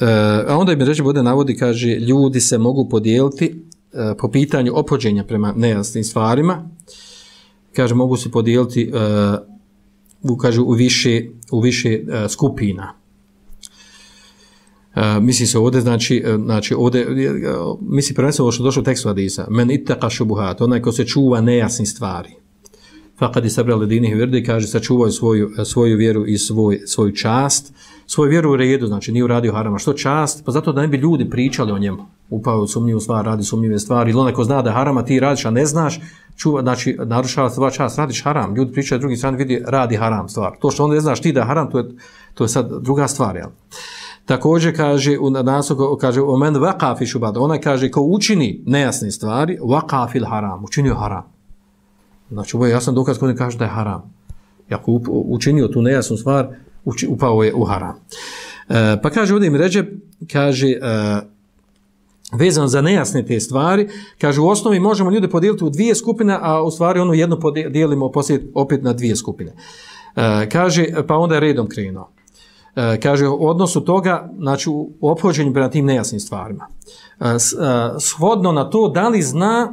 E, a onda mi reći bude navodi, kaže, ljudi se mogu podijeliti e, po pitanju opođenja prema nejasnim stvarima, kaže, mogu se podijeliti e, u, kaže, u više, u više e, skupina. Uh, misli se ovdje, znači, e, znači ovdje, misli prvenstveno ovo što došlo u tekstu Adisa, men itaka šubuhat, onaj ko se čuva nejasni stvari. Fakad je sabrali dinih vrdi, kaže, sačuvaju svoju, svoju vjeru i svoj, svoju čast, svoju vjeru u redu, znači nije uradio harama, što čast, pa zato da ne bi ljudi pričali o njemu, upao u sumnjivu stvar, radi sumnjive stvari, ili onaj ko zna da harama ti radiš, a ne znaš, čuva, znači, narušava tvoja čast, radiš haram, ljudi pričaju drugi strani, vidi, radi haram stvar. To što on ne znaš ti da haram, to je, to je sad druga stvar, jel? Također kaže u nasu kaže omen vaqafi waqafi shubad ona kaže ko učini nejasne stvari vaqafil haram učinio haram znači ovo je jasan dokaz koji kaže da je haram. Ako učinio tu nejasnu stvar uči, upao je u haram. E, pa kaže ovdje im ređe kaže e, vezan za nejasne te stvari kaže u osnovi možemo ljude podijeliti u dvije skupine a u stvari ono jedno podijelimo poslije opet na dvije skupine. E, kaže pa onda je redom krenuo. E, kaže u odnosu toga, znači u ophođenju prema tim nejasnim stvarima. E, e shodno na to, da li zna,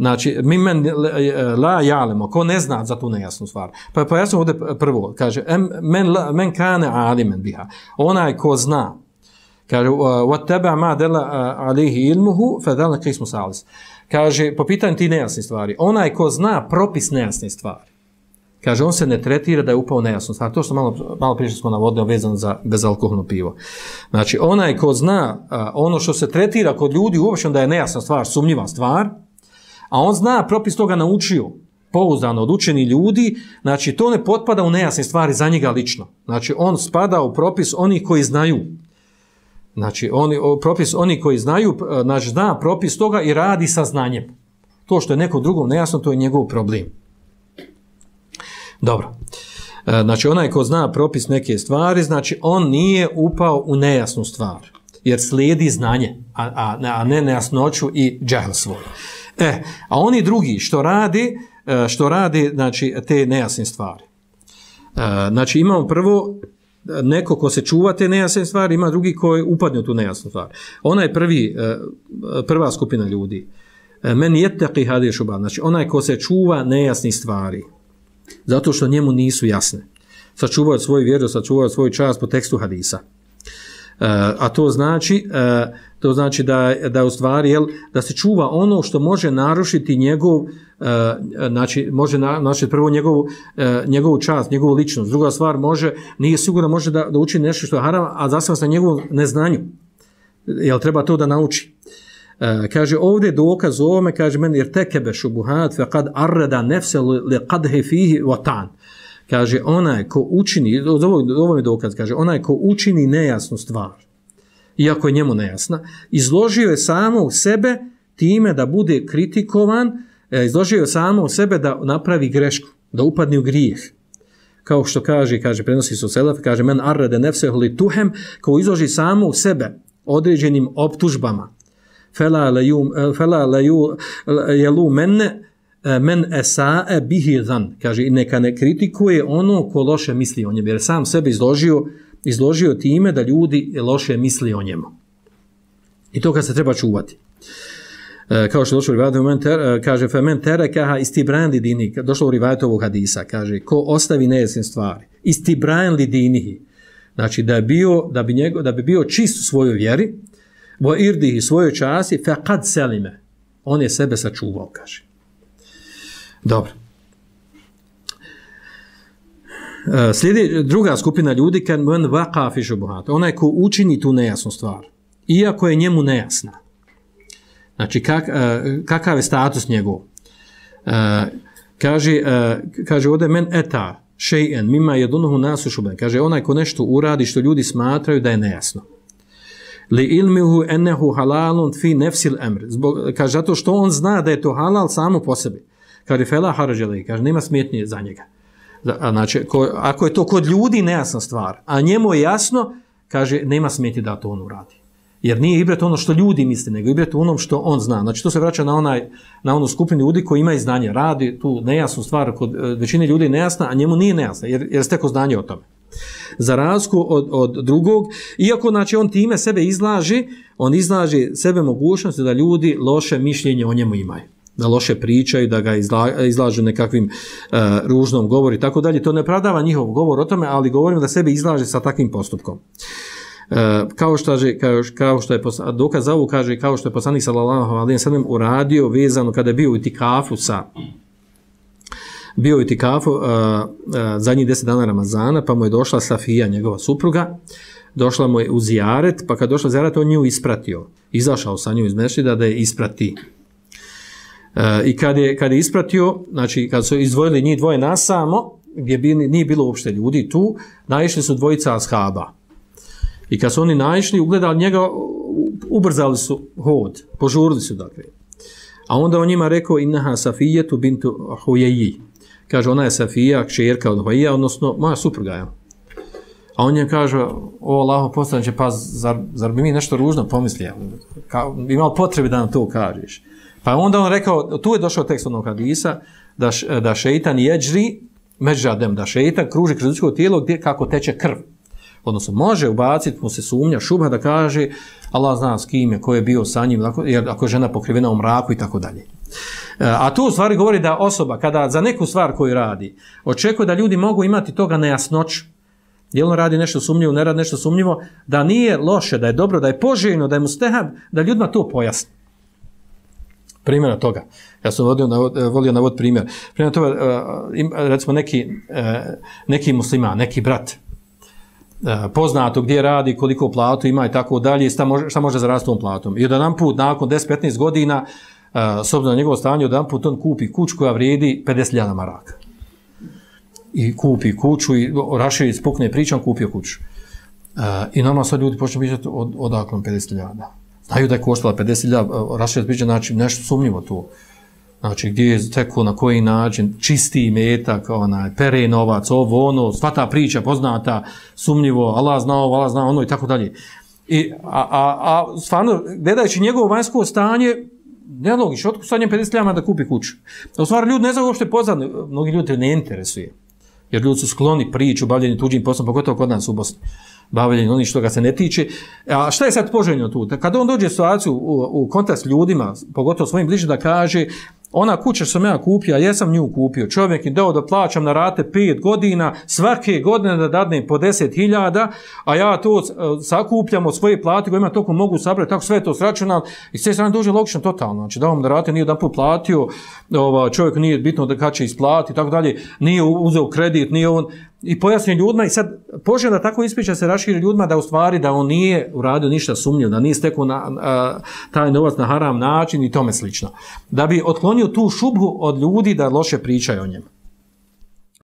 znači, mi men e, e, la jalemo, ko ne zna za tu nejasnu stvar. Pa, pa ja sam ovdje prvo, kaže, men, men kane alimen biha, onaj ko zna, kaže, wat tebe ma dela alihi ilmuhu, fe dela kismu salis. Kaže, po pitanju ti nejasni stvari, onaj ko zna propis nejasne stvari, Kaže, on se ne tretira da je upao nejasno. stvar. to što malo, malo prije smo navodili vezano za bezalkoholno pivo. Znači, onaj ko zna a, ono što se tretira kod ljudi uopće da je nejasna stvar, sumnjiva stvar, a on zna, propis toga naučio, pouzdano od učeni ljudi, znači, to ne potpada u nejasne stvari za njega lično. Znači, on spada u propis onih koji znaju. Znači, oni, propis oni koji znaju, e, znači, zna propis toga i radi sa znanjem. To što je neko drugom nejasno, to je njegov problem. Dobro. E, znači, onaj ko zna propis neke stvari, znači, on nije upao u nejasnu stvar. Jer slijedi znanje, a, a, a ne nejasnoću i džahl svoj. E, a oni drugi što radi, e, što radi, znači, te nejasne stvari. E, znači, imamo prvo e, neko ko se čuva te nejasne stvari, ima drugi ko je upadne u tu nejasnu stvar. Ona je prvi, e, prva skupina ljudi. Meni je teki šuban. znači, onaj ko se čuva nejasni stvari. Zato što njemu nisu jasne. Sačuvaju svoju vjeru, sačuvaju svoju čast po tekstu hadisa. Eh, a to znači uh, to znači da da u stvari jel, da se čuva ono što može narušiti njegov uh, znači može na, znači prvo njegov uh, njegovu čast, njegovu ličnost. Druga stvar može nije sigurno može da da uči nešto što je haram, a zasva sa njegovom neznanju. Jel treba to da nauči? Uh, kaže ovdje dokaz ovome, kaže meni jer tekebe šubuhat fe kad arreda nefse li kadhe fihi vatan. Kaže onaj ko učini, ovo, ovo je dokaz, kaže onaj ko učini nejasnu stvar, iako je njemu nejasna, izložio je samo u sebe time da bude kritikovan, e, izložio je samo u sebe da napravi grešku, da upadne u grijeh. Kao što kaže, kaže, prenosi se u selef, kaže, men arrede nefse li tuhem, ko izloži samo u sebe određenim optužbama, fela le ju, fela la yu yalu menne, E, men esae bihi dhan, kaže neka ne kritikuje ono ko loše misli o njemu jer sam sebe izložio izložio time da ljudi loše misli o njemu i to kad se treba čuvati e, kao što došlo u rivadu e, kaže fe men tere kaha isti brandi dini došlo u rivadu ovog hadisa kaže ko ostavi nejasne stvari isti brandi dini znači da je bio da bi njego da bi bio čist u svojoj vjeri vo irdihi svojoj časi, fe kad selime. On je sebe sačuvao, kaže. Dobro. E, slijedi druga skupina ljudi, kad men vakafi šubuhat, onaj ko učini tu nejasnu stvar, iako je njemu nejasna. Znači, kak, e, kakav je status njegov? E, kaže, kaže ovdje, men eta, šejen, mima jedunuhu nasu šuben. Kaže, onaj ko nešto uradi što ljudi smatraju da je nejasno li ilmihu ennehu halalun fi nefsil emr. Zbog, kaže, zato što on zna da je to halal samo po sebi. Kaže, fela harađele, kaže, nema smjetnije za njega. Znači, ko, ako je to kod ljudi nejasna stvar, a njemu je jasno, kaže, nema smjeti da to on uradi. Jer nije ibret ono što ljudi misle, nego ibret onom što on zna. Znači, to se vraća na, onaj, na onu skupinu ljudi koji imaju znanje. Radi tu nejasnu stvar, kod e, većine ljudi je nejasna, a njemu nije nejasna, jer, jer steko znanje o tome. Za razliku od, od drugog, iako znači, on time sebe izlaže, on izlaže sebe mogućnosti da ljudi loše mišljenje o njemu imaju da loše pričaju, da ga izla, izlažu nekakvim uh, ružnom govoru i tako dalje. To ne pravdava njihov govor o tome, ali govorim da sebe izlaže sa takvim postupkom. Uh, kao što je kao, kao što je dokaz za ovo kaže kao što je poslanik sallallahu alejhi ve sellem uradio vezano kada je bio u itikafu sa bio u itikafu uh, uh, zadnjih 10 dana Ramazana pa mu je došla Safija njegova supruga došla mu je u zijaret pa kad došla zijaret on nju ispratio izašao sa njom iz mešida da je isprati E, I kad je, kad je ispratio, znači kad su izdvojili njih dvoje nasamo, gdje bi, nije bilo uopšte ljudi tu, naišli su dvojica ashaba. I kad su oni naišli, ugledali njega, ubrzali su hod, požurili su dakle. A onda on njima rekao, innaha safijetu bintu hujeji. Kaže, ona je Safija, kćerka od Hujeja, odnosno moja supruga je. A on njem kaže, o Allaho postanče, pa zar, zar bi mi nešto ružno pomislio? Kao, imao potrebe da nam to kažeš. Pa onda on rekao, tu je došao tekst onog hadisa, da, da šeitan jeđri, međadem, da šeitan kruži kroz ljudsko tijelo gdje kako teče krv. Odnosno, može ubaciti mu se sumnja, šuba da kaže, Allah zna s kim je, ko je bio sa njim, jer ako je žena pokrivena u mraku i tako dalje. E, a tu u stvari govori da osoba, kada za neku stvar koju radi, očekuje da ljudi mogu imati toga nejasnoću, je on radi nešto sumnjivo, ne radi nešto sumnjivo, da nije loše, da je dobro, da je poželjno, da je mustehab, da ljudima to pojasni primjera toga. Ja sam vodio, navod, eh, volio navod primjer. Primjer toga, eh, recimo neki, eh, neki musliman, neki brat, poznato gdje radi, koliko platu ima i tako dalje, šta može, šta može zarasti tom platom. I jedan put, nakon 10-15 godina, s obzirom na njegovo stanje, jedan put on kupi kuću koja vrijedi 50.000 maraka. I kupi kuću i raširi spukne pričam, kupio kuću. I normalno sad ljudi počne pričati od, odakle 50.000 znaju da je koštala 50.000 rašet zbiđa, znači nešto sumnjivo tu. Znači gdje je teko, na koji način, čisti metak, onaj, pere novac, ovo, ono, sva ta priča poznata, sumnjivo, Allah zna ovo, Allah zna ono i tako dalje. I, a, a, a stvarno, gledajući njegovo vanjsko stanje, ne logiš, otko stanje 50.000 da kupi kuću. U stvari, ljudi ne znaju uopšte poznat, mnogi ljudi ne interesuje. Jer ljudi su skloni priču, bavljeni tuđim poslom, pogotovo kod nas u Bosni bavljenje onih što ga se ne tiče. A šta je sad poželjno tu? Kada on dođe u situaciju u, u kontakt s ljudima, pogotovo svojim bližim, da kaže ona kuća što sam ja kupio, ja sam nju kupio, čovjek je dao da plaćam na rate 5 godina, svake godine da dadnem po 10.000, a ja to eh, sakupljam od svoje plate koje ima toliko mogu sabrati, tako sve to sračunam i sve strane dođe logično totalno, znači dao vam da rate nije jedan put platio, ova, čovjek nije bitno da kad će isplati, tako dalje, nije uzeo kredit, nije on, i pojasni ljudima i sad poželjno da tako ispriča se raširi ljudima da u stvari da on nije uradio ništa sumnjivo, da nije stekao na, a, eh, taj novac na haram način i tome slično. Da bi otklonio tu šubhu od ljudi da loše pričaju o njemu.